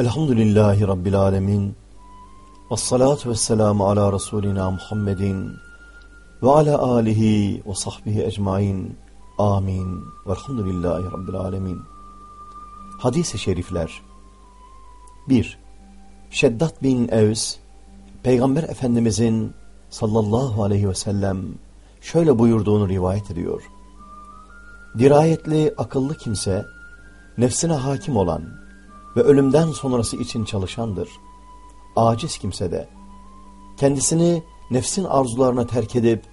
Elhamdülillahi Rabbil Alemin. Vessalatu vesselamu ala Resulina Muhammedin ve ala alihi ve sahbihi ecmain. Amin. Velhamdülillahi Rabbil Alemin. Hadis-i şerifler 1. Şeddat bin Evs, Peygamber Efendimizin sallallahu aleyhi ve sellem şöyle buyurduğunu rivayet ediyor. Dirayetli, akıllı kimse, nefsine hakim olan ve ölümden sonrası için çalışandır. Aciz kimse de, kendisini nefsin arzularına terk edip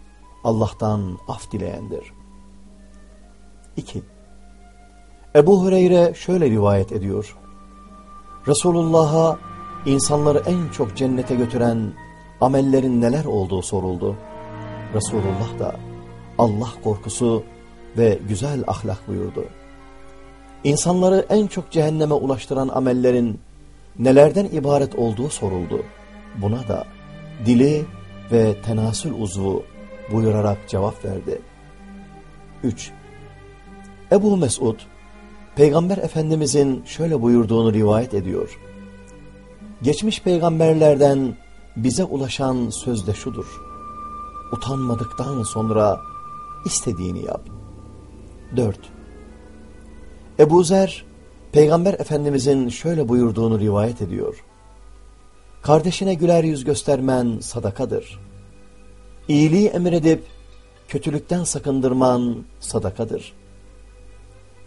Allah'tan af dileyendir. 2. Ebu Hureyre şöyle rivayet ediyor. Resulullah'a insanları en çok cennete götüren amellerin neler olduğu soruldu. Resulullah da Allah korkusu ve güzel ahlak buyurdu. İnsanları en çok cehenneme ulaştıran amellerin nelerden ibaret olduğu soruldu. Buna da dili ve tenasül uzvu buyurarak cevap verdi. 3. Ebu Mesud, Peygamber Efendimizin şöyle buyurduğunu rivayet ediyor. Geçmiş peygamberlerden bize ulaşan söz de şudur. Utanmadıktan sonra istediğini yap. 4. Ebu Zer, Peygamber Efendimizin şöyle buyurduğunu rivayet ediyor. Kardeşine güler yüz göstermen sadakadır. İyiliği emredip kötülükten sakındırman sadakadır.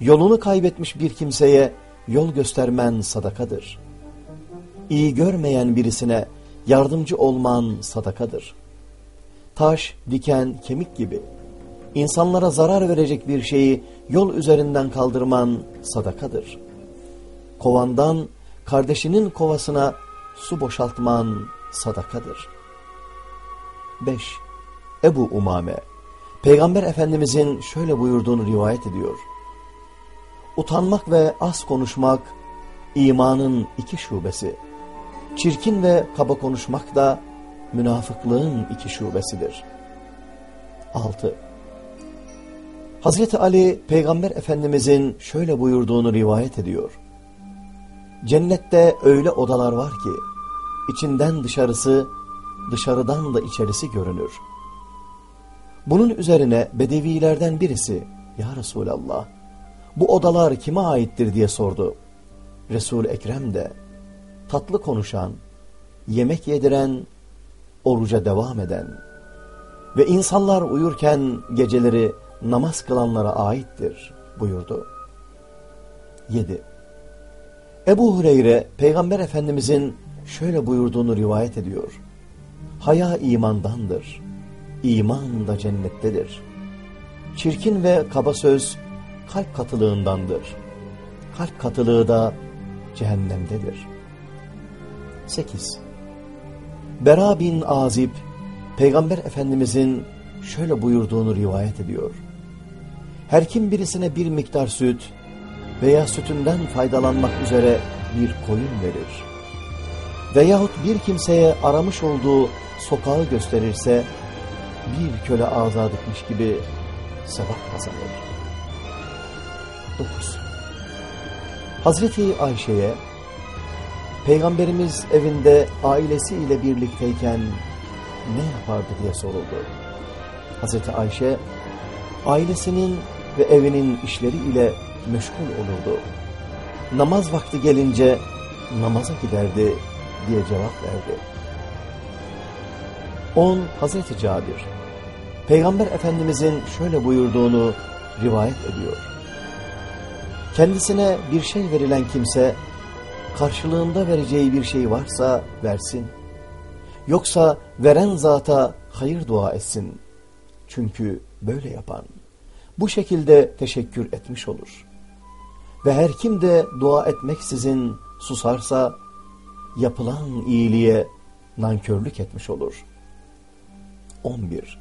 Yolunu kaybetmiş bir kimseye yol göstermen sadakadır. İyi görmeyen birisine yardımcı olman sadakadır. Taş, diken, kemik gibi insanlara zarar verecek bir şeyi yol üzerinden kaldırman sadakadır. Kovandan kardeşinin kovasına su boşaltman sadakadır. 5. Ebu Umame Peygamber Efendimizin şöyle buyurduğunu rivayet ediyor. Utanmak ve az konuşmak imanın iki şubesi. Çirkin ve kaba konuşmak da münafıklığın iki şubesidir. 6. Hazreti Ali Peygamber Efendimizin şöyle buyurduğunu rivayet ediyor. Cennette öyle odalar var ki içinden dışarısı, dışarıdan da içerisi görünür. Bunun üzerine bedevilerden birisi ya Resulallah bu odalar kime aittir diye sordu. resul Ekrem de tatlı konuşan, yemek yediren, oruca devam eden ve insanlar uyurken geceleri namaz kılanlara aittir buyurdu. 7. Ebu Hureyre Peygamber Efendimizin şöyle buyurduğunu rivayet ediyor. Haya imandandır. İman da cennettedir. Çirkin ve kaba söz kalp katılığındandır. Kalp katılığı da cehennemdedir. 8. Bera bin Azib Peygamber Efendimizin şöyle buyurduğunu rivayet ediyor. Her kim birisine bir miktar süt veya sütünden faydalanmak üzere bir koyun verir. Veyahut bir kimseye aramış olduğu sokağı gösterirse bir köle azat etmiş gibi sevap kazanır. 9. Hazreti Ayşe'ye Peygamberimiz evinde ailesiyle birlikteyken ne yapardı diye soruldu. Hazreti Ayşe ailesinin ve evinin işleriyle meşgul olurdu. Namaz vakti gelince namaza giderdi diye cevap verdi. 10. Hazreti Cabir Peygamber Efendimizin şöyle buyurduğunu rivayet ediyor. Kendisine bir şey verilen kimse karşılığında vereceği bir şey varsa versin. Yoksa veren zata hayır dua etsin. Çünkü böyle yapan bu şekilde teşekkür etmiş olur. Ve her kim de dua etmeksizin susarsa yapılan iyiliğe nankörlük etmiş olur. 11.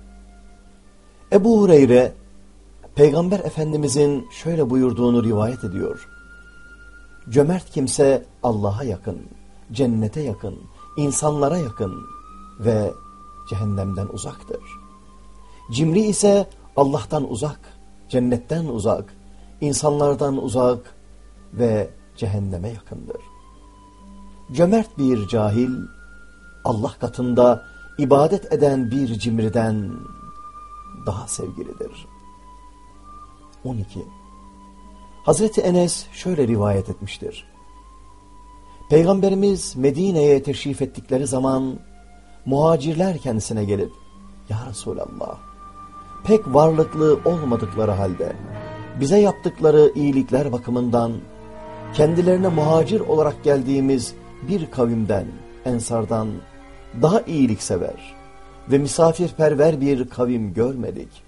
Ebu Hureyre Peygamber Efendimizin şöyle buyurduğunu rivayet ediyor. Cömert kimse Allah'a yakın, cennete yakın, insanlara yakın ve cehennemden uzaktır. Cimri ise Allah'tan uzak, cennetten uzak, insanlardan uzak ve cehenneme yakındır. cömert bir cahil, Allah katında ibadet eden bir cimriden daha sevgilidir. 12. Hazreti Enes şöyle rivayet etmiştir. Peygamberimiz Medine'ye teşrif ettikleri zaman muhacirler kendisine gelip Ya Resulallah pek varlıklı olmadıkları halde bize yaptıkları iyilikler bakımından kendilerine muhacir olarak geldiğimiz bir kavimden, ensardan daha iyiliksever ve misafirperver bir kavim görmedik.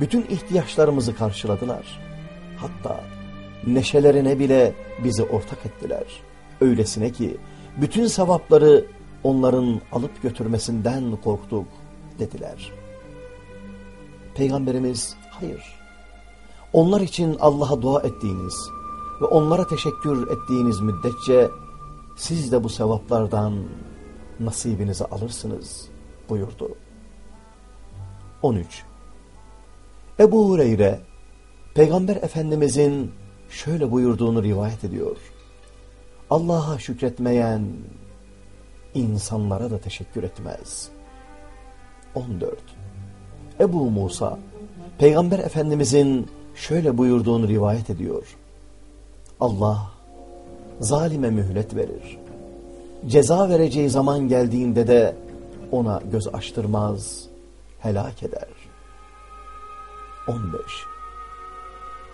Bütün ihtiyaçlarımızı karşıladılar. Hatta neşelerine bile bizi ortak ettiler. Öylesine ki bütün sevapları onların alıp götürmesinden korktuk dediler. Peygamberimiz hayır. Onlar için Allah'a dua ettiğiniz ve onlara teşekkür ettiğiniz müddetçe siz de bu sevaplardan nasibinizi alırsınız buyurdu. 13. Ebu Hureyre Peygamber Efendimizin şöyle buyurduğunu rivayet ediyor. Allah'a şükretmeyen insanlara da teşekkür etmez. 14. Ebu Musa Peygamber Efendimizin şöyle buyurduğunu rivayet ediyor. Allah zalime mühlet verir. Ceza vereceği zaman geldiğinde de ona göz açtırmaz, helak eder. 15.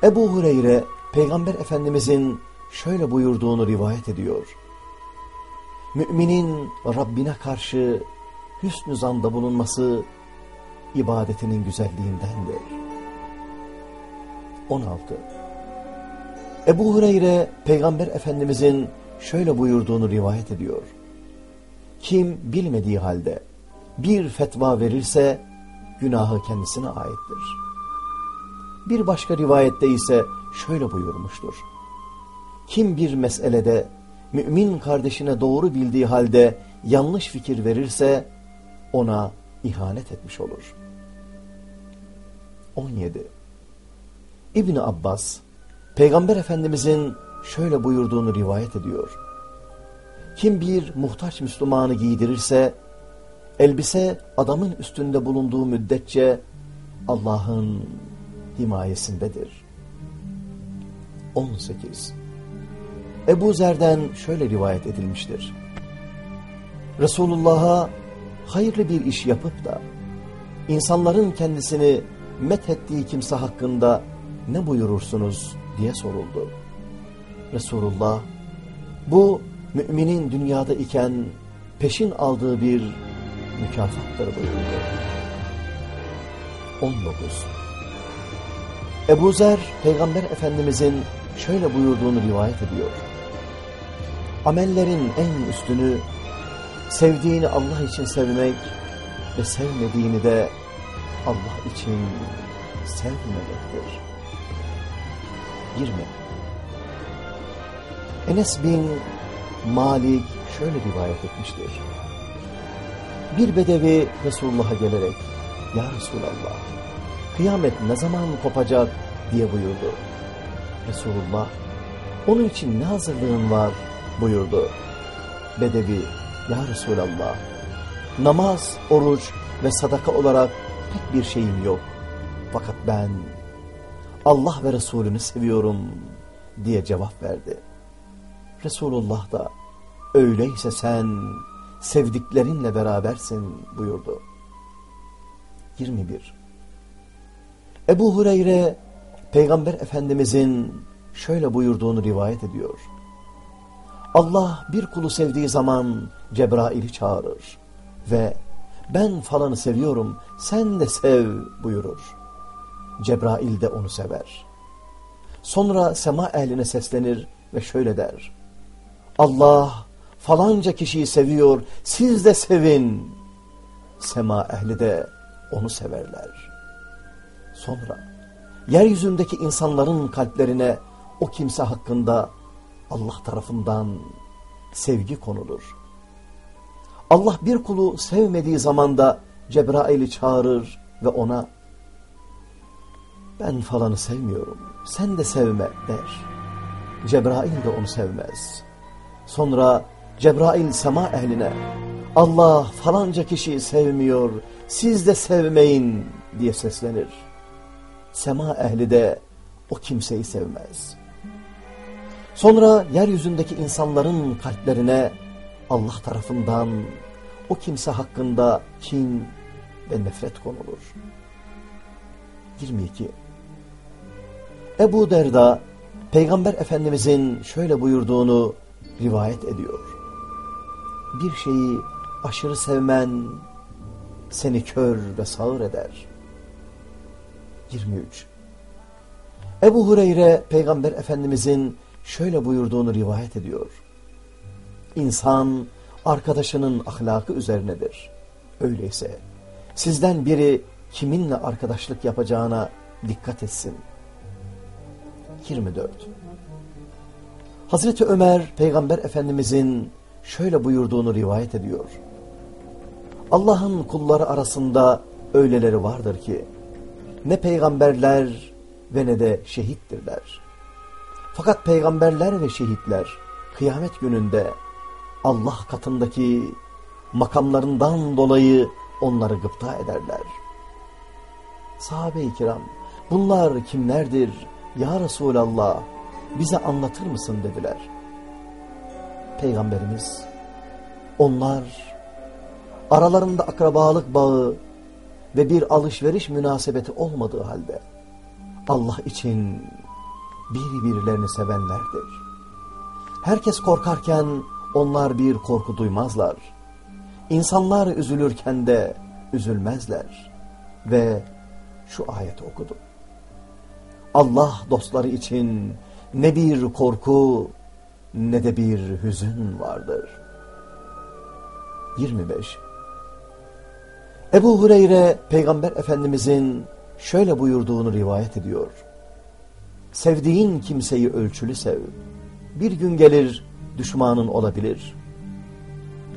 Ebu Hureyre Peygamber Efendimizin şöyle buyurduğunu rivayet ediyor. Müminin Rabbine karşı hüsnü zanda bulunması ibadetinin güzelliğindendir. 16. Ebu Hureyre Peygamber Efendimizin şöyle buyurduğunu rivayet ediyor. Kim bilmediği halde bir fetva verirse günahı kendisine aittir. Bir başka rivayette ise şöyle buyurmuştur. Kim bir meselede mümin kardeşine doğru bildiği halde yanlış fikir verirse ona ihanet etmiş olur. 17. İbni Abbas, Peygamber Efendimizin şöyle buyurduğunu rivayet ediyor. Kim bir muhtaç Müslümanı giydirirse, elbise adamın üstünde bulunduğu müddetçe Allah'ın himayesindedir. 18. Ebu Zer'den şöyle rivayet edilmiştir. Resulullah'a hayırlı bir iş yapıp da insanların kendisini methettiği kimse hakkında ne buyurursunuz diye soruldu. Resulullah bu müminin dünyada iken peşin aldığı bir mükafattır buyurdu. 19. Ebu Zer Peygamber Efendimizin şöyle buyurduğunu rivayet ediyor. Amellerin en üstünü sevdiğini Allah için sevmek ve sevmediğini de Allah için sevmemektir. 20. Enes bin Malik şöyle rivayet etmiştir. Bir bedevi Resulullah'a gelerek Ya Resulallah kıyamet ne zaman kopacak diye buyurdu. Resulullah onun için ne hazırlığın var buyurdu. Bedevi Ya Resulallah namaz, oruç ve sadaka olarak pek bir şeyim yok. Fakat ben Allah ve Resulünü seviyorum diye cevap verdi. Resulullah da öyleyse sen sevdiklerinle berabersin buyurdu. 21. Ebu Hureyre Peygamber Efendimizin şöyle buyurduğunu rivayet ediyor. Allah bir kulu sevdiği zaman Cebrail'i çağırır ve ben falanı seviyorum sen de sev buyurur. Cebrail de onu sever. Sonra sema ehline seslenir ve şöyle der. Allah falanca kişiyi seviyor, siz de sevin. Sema ehli de onu severler. Sonra yeryüzündeki insanların kalplerine o kimse hakkında Allah tarafından sevgi konulur. Allah bir kulu sevmediği zamanda Cebrail'i çağırır ve ona ben falanı sevmiyorum, sen de sevme der. Cebrail de onu sevmez. Sonra Cebrail sema ehline Allah falanca kişi sevmiyor, siz de sevmeyin diye seslenir. Sema ehli de o kimseyi sevmez. Sonra yeryüzündeki insanların kalplerine Allah tarafından o kimse hakkında kin ve nefret konulur. 22. Ebu Derda, Peygamber Efendimizin şöyle buyurduğunu rivayet ediyor. Bir şeyi aşırı sevmen seni kör ve sağır eder. 23. Ebu Hureyre Peygamber Efendimizin şöyle buyurduğunu rivayet ediyor. İnsan arkadaşının ahlakı üzerinedir. Öyleyse sizden biri kiminle arkadaşlık yapacağına dikkat etsin. 24. Hazreti Ömer Peygamber Efendimizin şöyle buyurduğunu rivayet ediyor. Allah'ın kulları arasında öyleleri vardır ki ne peygamberler ve ne de şehittirler. Fakat peygamberler ve şehitler kıyamet gününde Allah katındaki makamlarından dolayı onları gıpta ederler. Sahabe-i kiram bunlar kimlerdir ya Resulallah bize anlatır mısın dediler. Peygamberimiz onlar aralarında akrabalık bağı ve bir alışveriş münasebeti olmadığı halde Allah için birbirlerini sevenlerdir. Herkes korkarken onlar bir korku duymazlar. İnsanlar üzülürken de üzülmezler. Ve şu ayeti okudu. Allah dostları için ne bir korku ne de bir hüzün vardır. 25 Ebu Hureyre Peygamber Efendimizin şöyle buyurduğunu rivayet ediyor. Sevdiğin kimseyi ölçülü sev. Bir gün gelir düşmanın olabilir.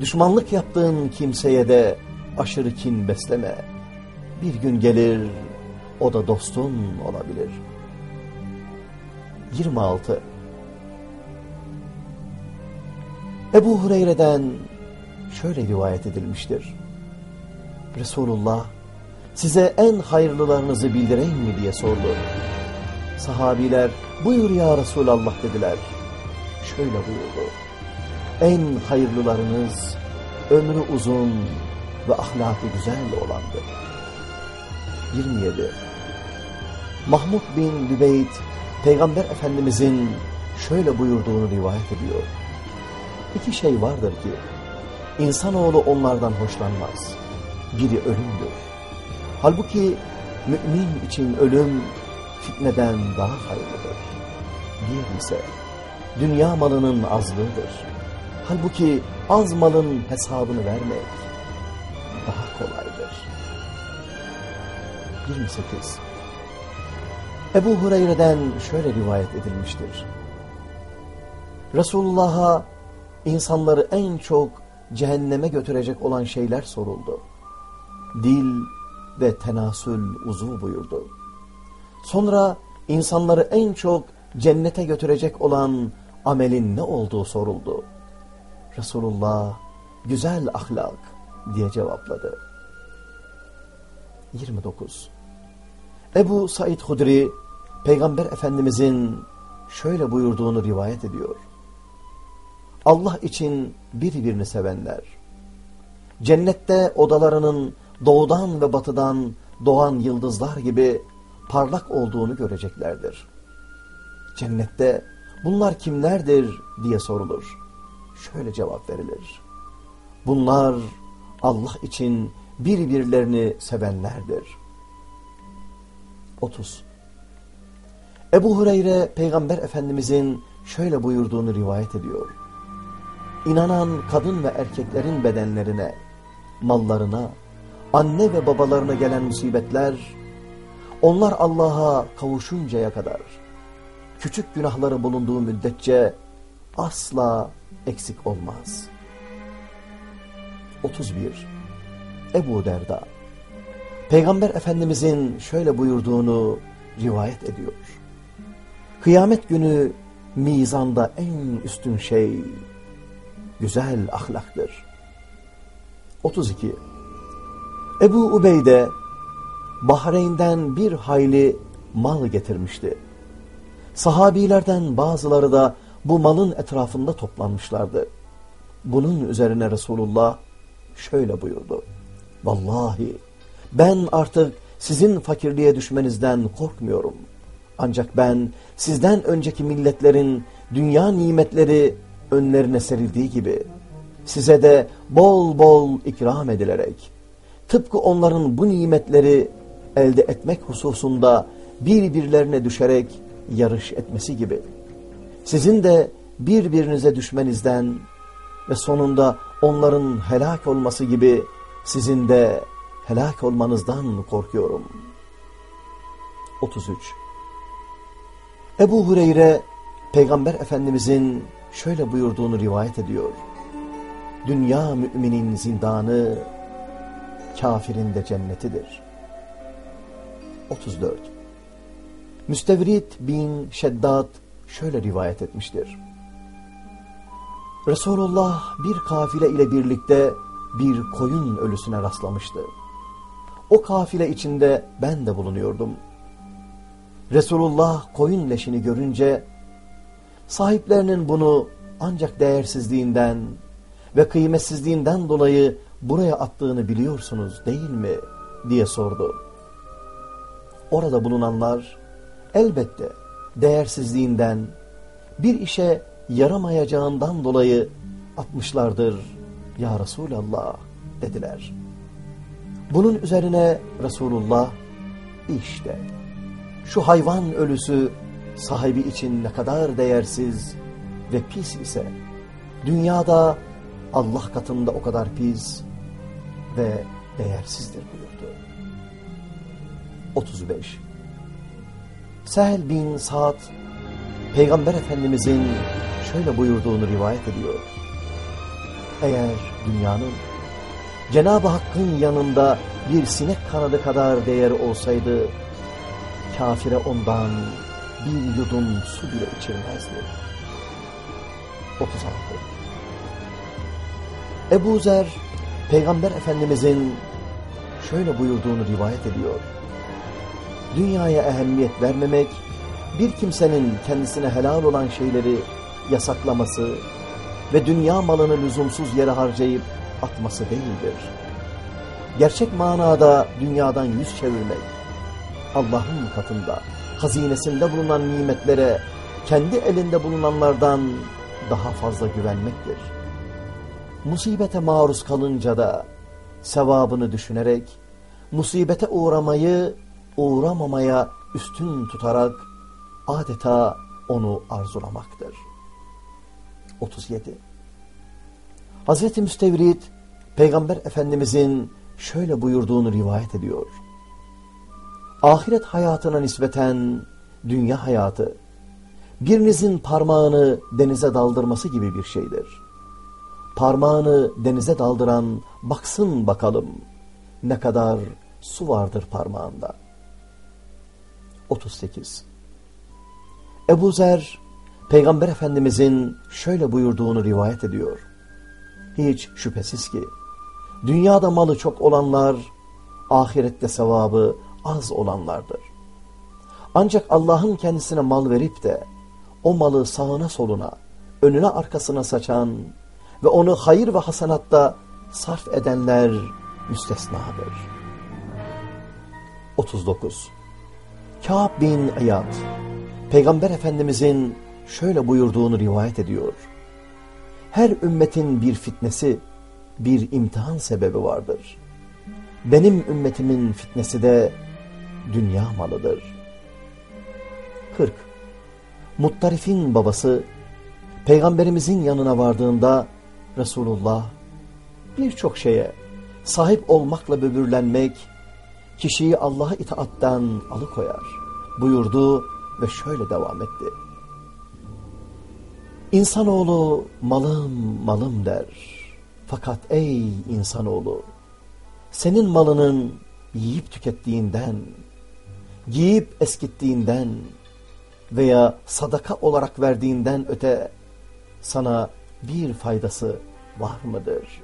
Düşmanlık yaptığın kimseye de aşırı kin besleme. Bir gün gelir o da dostun olabilir. 26 Ebu Hureyre'den şöyle rivayet edilmiştir. Resulullah size en hayırlılarınızı bildireyim mi diye sordu. Sahabiler buyur ya Resulallah dediler. Şöyle buyurdu. En hayırlılarınız ömrü uzun ve ahlakı güzel olandır. 27 Mahmud bin Lübeyt Peygamber Efendimizin şöyle buyurduğunu rivayet ediyor. İki şey vardır ki insanoğlu onlardan hoşlanmaz. Biri ölümdür. Halbuki mümin için ölüm fitneden daha hayırlıdır. Diğer ise dünya malının azlığıdır. Halbuki az malın hesabını vermek daha kolaydır. 28 Ebu Hureyre'den şöyle rivayet edilmiştir. Resulullah'a insanları en çok cehenneme götürecek olan şeyler soruldu. Dil ve tenasül uzuv buyurdu. Sonra insanları en çok cennete götürecek olan amelin ne olduğu soruldu. Resulullah güzel ahlak diye cevapladı. 29. Ebu Said Hudri Peygamber Efendimizin şöyle buyurduğunu rivayet ediyor. Allah için birbirini sevenler, cennette odalarının doğudan ve batıdan doğan yıldızlar gibi parlak olduğunu göreceklerdir. Cennette bunlar kimlerdir diye sorulur. Şöyle cevap verilir. Bunlar Allah için birbirlerini sevenlerdir. 30. Ebu Hureyre Peygamber Efendimizin şöyle buyurduğunu rivayet ediyor. İnanan kadın ve erkeklerin bedenlerine, mallarına, anne ve babalarına gelen musibetler, onlar Allah'a kavuşuncaya kadar, küçük günahları bulunduğu müddetçe asla eksik olmaz. 31. Ebu Derda Peygamber Efendimizin şöyle buyurduğunu rivayet ediyor. Kıyamet günü mizanda en üstün şey güzel ahlaktır. 32. Ebu Ubeyde Bahreyn'den bir hayli mal getirmişti. Sahabilerden bazıları da bu malın etrafında toplanmışlardı. Bunun üzerine Resulullah şöyle buyurdu. Vallahi ben artık sizin fakirliğe düşmenizden korkmuyorum. Ancak ben sizden önceki milletlerin dünya nimetleri önlerine serildiği gibi size de bol bol ikram edilerek tıpkı onların bu nimetleri elde etmek hususunda birbirlerine düşerek yarış etmesi gibi sizin de birbirinize düşmenizden ve sonunda onların helak olması gibi sizin de helak olmanızdan korkuyorum. 33 Ebu Hureyre Peygamber Efendimizin şöyle buyurduğunu rivayet ediyor. Dünya müminin zindanı, kafirin de cennetidir. 34 Müstevrit bin Şeddat şöyle rivayet etmiştir. Resulullah bir kafile ile birlikte bir koyun ölüsüne rastlamıştı. O kafile içinde ben de bulunuyordum. Resulullah koyun leşini görünce sahiplerinin bunu ancak değersizliğinden ve kıymetsizliğinden dolayı buraya attığını biliyorsunuz değil mi diye sordu. Orada bulunanlar elbette değersizliğinden bir işe yaramayacağından dolayı atmışlardır ya Resulallah dediler. Bunun üzerine Resulullah işte şu hayvan ölüsü sahibi için ne kadar değersiz ve pis ise dünyada Allah katında o kadar pis ve değersizdir buyurdu. 35 Sehl bin Sa'd Peygamber Efendimizin şöyle buyurduğunu rivayet ediyor. Eğer dünyanın Cenab-ı Hakk'ın yanında bir sinek kanadı kadar değeri olsaydı kafire ondan bir yudum su bile içirmezdi. 36 Ebu Zer Peygamber Efendimizin şöyle buyurduğunu rivayet ediyor. Dünyaya ehemmiyet vermemek bir kimsenin kendisine helal olan şeyleri yasaklaması ve dünya malını lüzumsuz yere harcayıp atması değildir. Gerçek manada dünyadan yüz çevirmek, Allah'ın katında, hazinesinde bulunan nimetlere, kendi elinde bulunanlardan daha fazla güvenmektir. Musibete maruz kalınca da sevabını düşünerek, musibete uğramayı, uğramamaya üstün tutarak adeta onu arzulamaktır. 37 Hazreti Müstevrid Peygamber Efendimizin şöyle buyurduğunu rivayet ediyor. Ahiret hayatına nispeten dünya hayatı birinizin parmağını denize daldırması gibi bir şeydir. Parmağını denize daldıran baksın bakalım ne kadar su vardır parmağında. 38 Ebu Zer, Peygamber Efendimizin şöyle buyurduğunu rivayet ediyor. Hiç şüphesiz ki, dünyada malı çok olanlar, ahirette sevabı az olanlardır. Ancak Allah'ın kendisine mal verip de, o malı sağına soluna, önüne arkasına saçan ve onu hayır ve hasanatta sarf edenler müstesnadır. 39. Kâb bin İyad Peygamber Efendimizin şöyle buyurduğunu rivayet ediyor. Her ümmetin bir fitnesi, bir imtihan sebebi vardır. Benim ümmetimin fitnesi de dünya malıdır. 40. Muttarif'in babası Peygamberimizin yanına vardığında Resulullah birçok şeye sahip olmakla böbürlenmek kişiyi Allah'a itaattan alıkoyar buyurdu ve şöyle devam etti. İnsanoğlu malım malım der. Fakat ey insanoğlu senin malının yiyip tükettiğinden, giyip eskittiğinden veya sadaka olarak verdiğinden öte sana bir faydası var mıdır?